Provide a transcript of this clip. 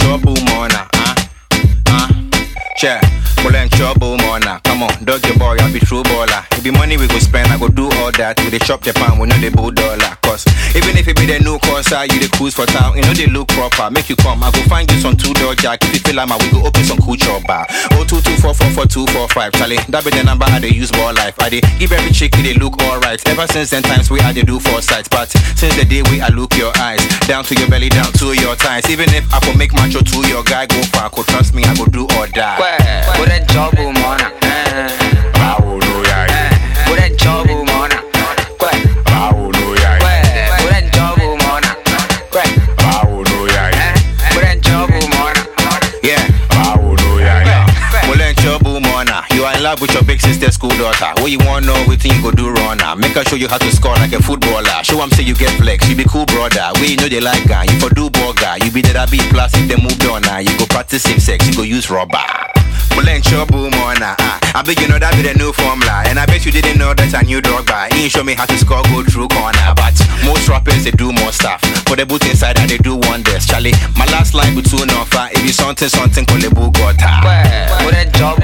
trouble, mona? Check. Well, in trouble, mona. Come on, dog your boy, I be true baller. If be money we go spend, I go do all that. We dey chop Japan, we know the bull dollar. Cause even if it be the new Corsa, you the cruise for town, you know they look proper. Make you come, I go find you some two door jack. If you feel like my, we go open some cool chop bar. Oh two two four four four two four five. Charlie, that be the number I dey use ball life. I they give every chick they look alright. Ever since then times we I dey do foresight, but since the day we I look your eyes down to your belly, down to your thighs. Even if I go make macho to your guy go far, go trust me, I go do or die. Put that job, mona. Báwo mona. You are in love with your big sister, school daughter. What you wanna know, what you go do now? Make her show you how to score like a footballer. Show 'em say you get flex, you be cool brother. We know they like guy, you for do burger. You be that I be plus if they move on now. You go practice safe sex, you go use rubber. In trouble, mona. Ah, ah, I bet you know that be the new formula. And I bet you didn't know that's a new drug bar. He show me how to score, go through corner. But most rappers, they do more stuff. For the boot inside, and they do wonders. Charlie, my last line between offer. If you something, something, call the boot got Put that job.